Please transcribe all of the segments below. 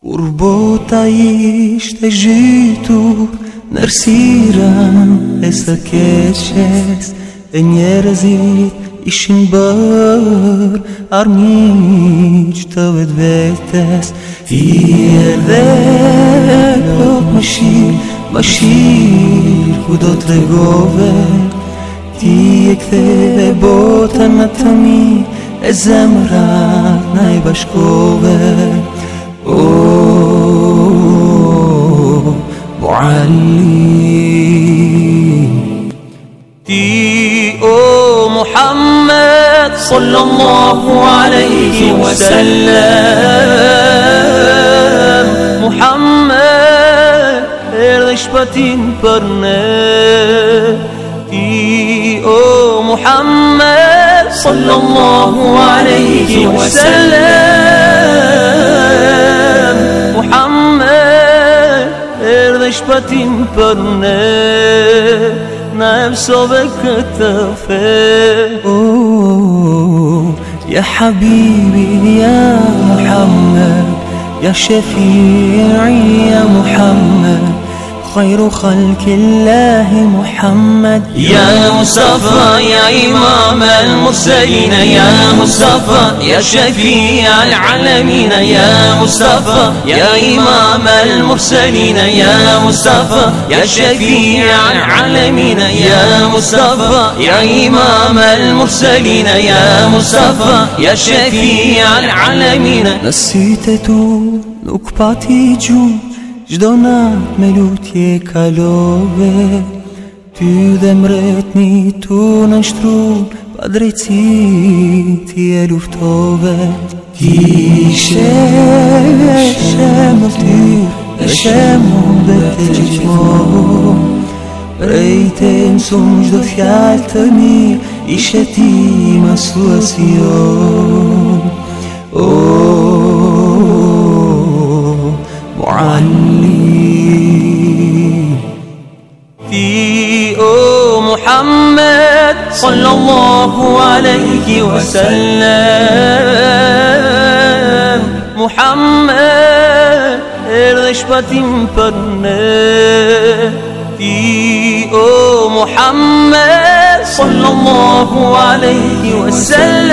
Kurbota ishte zhytur Nër siran e së keqes E njerëzit işin bor arminç tavet vetes Yerde yok maşir maşir hudot regover Ti ekte botan matami ezemra naybashkover Oh, معلم تي او محمد صلى الله عليه وسلم. محمد ارشبتين برنا تي أو محمد صلى الله عليه وسلم. محمد ارشبتين برنا نفسه بكتفه يا حبيبي يا محمد يا شفيعي يا محمد. خير خلق الله محمد. يا مصطفى يا إمام المرسلين يا مصطفى يا شفيع العالمين يا مصطفى يا إمام المرسلين يا مصطفى يا شفيع العالمين يا مصطفى يا إمام المرسلين يا مصطفى يا شفيع العالمين. نسيتتو نكباتي جون Gjdo nat me lutje kalove Ty dhe mret një tu në nështru Pa drejtësi ti e luftove. Ti ishe shemë ty E shemë dhe të gjithmo Rejte më sumë gjdo fjallë të mirë Ishe ti ma suasion محمد صلى الله عليه وسلم. محمد ارشبتیم پرنه في أو محمد صلى الله عليه وسلم.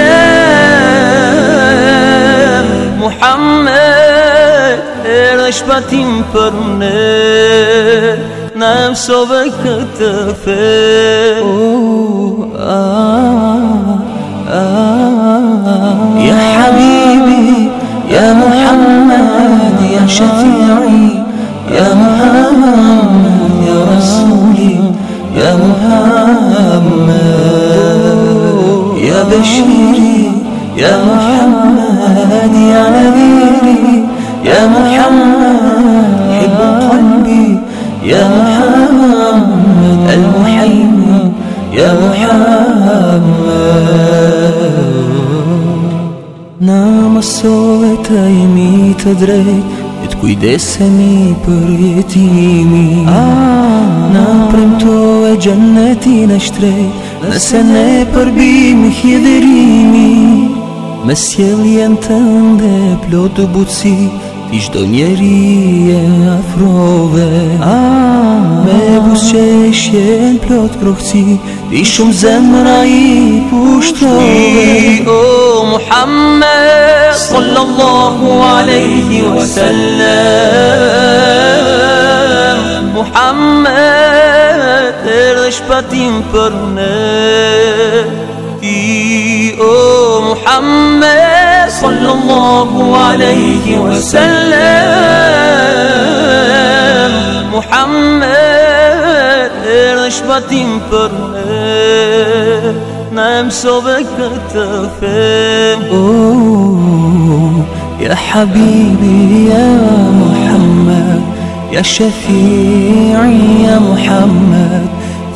محمد نشبتیم پرونه نفسو به کتفه يا حبيبي يا محمد يا شفيعي يا محمد يا رسولي يا محمد يا بشيري يا محمد يا نذيري يا محمد حب قلبي يا محمد المحيمن يا محمد نام الصوت يمي تدري تكويدسني për jetimi ah, Na premto e gjenneti në shtrejt Nëse ne përbimi hjedërimi Me sjelljen të ndë plot të butësi Ti shdo njeri e afrove ah, Me busqeshjen plot krohëci Ti shumë zemra i pushtove o Muhammed Sallallahu aleyhi wa sallam Muhammed Erdhe shpatim për ne عليه وسلم. محمد رشبت فر نام صبك تفهم. يا حبيبي يا محمد يا شفيعي.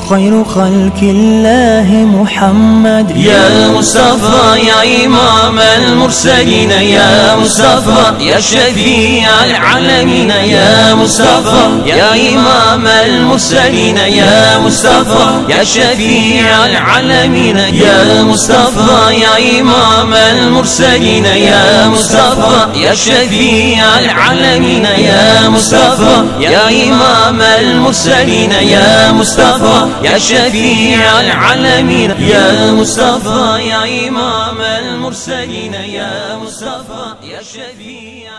خير خلق الله محمد. يا مصطفى يا إمام المرسلين يا مصطفى يا شفيع العالمين يا مصطفى يا إمام المرسلين يا مصطفى يا شفيع العالمين يا مصطفى يا إمام المرسلين يا مصطفى يا شفيع العالمين يا مصطفى يا إمام المرسلين يا مصطفى يا شفيع العالمين يا مصطفى يا إمام المرسلين يا مصطفى يا شفيع